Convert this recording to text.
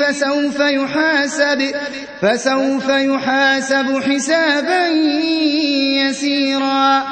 فسوف يحاسب فسوف يحاسب حسابا يسيرا.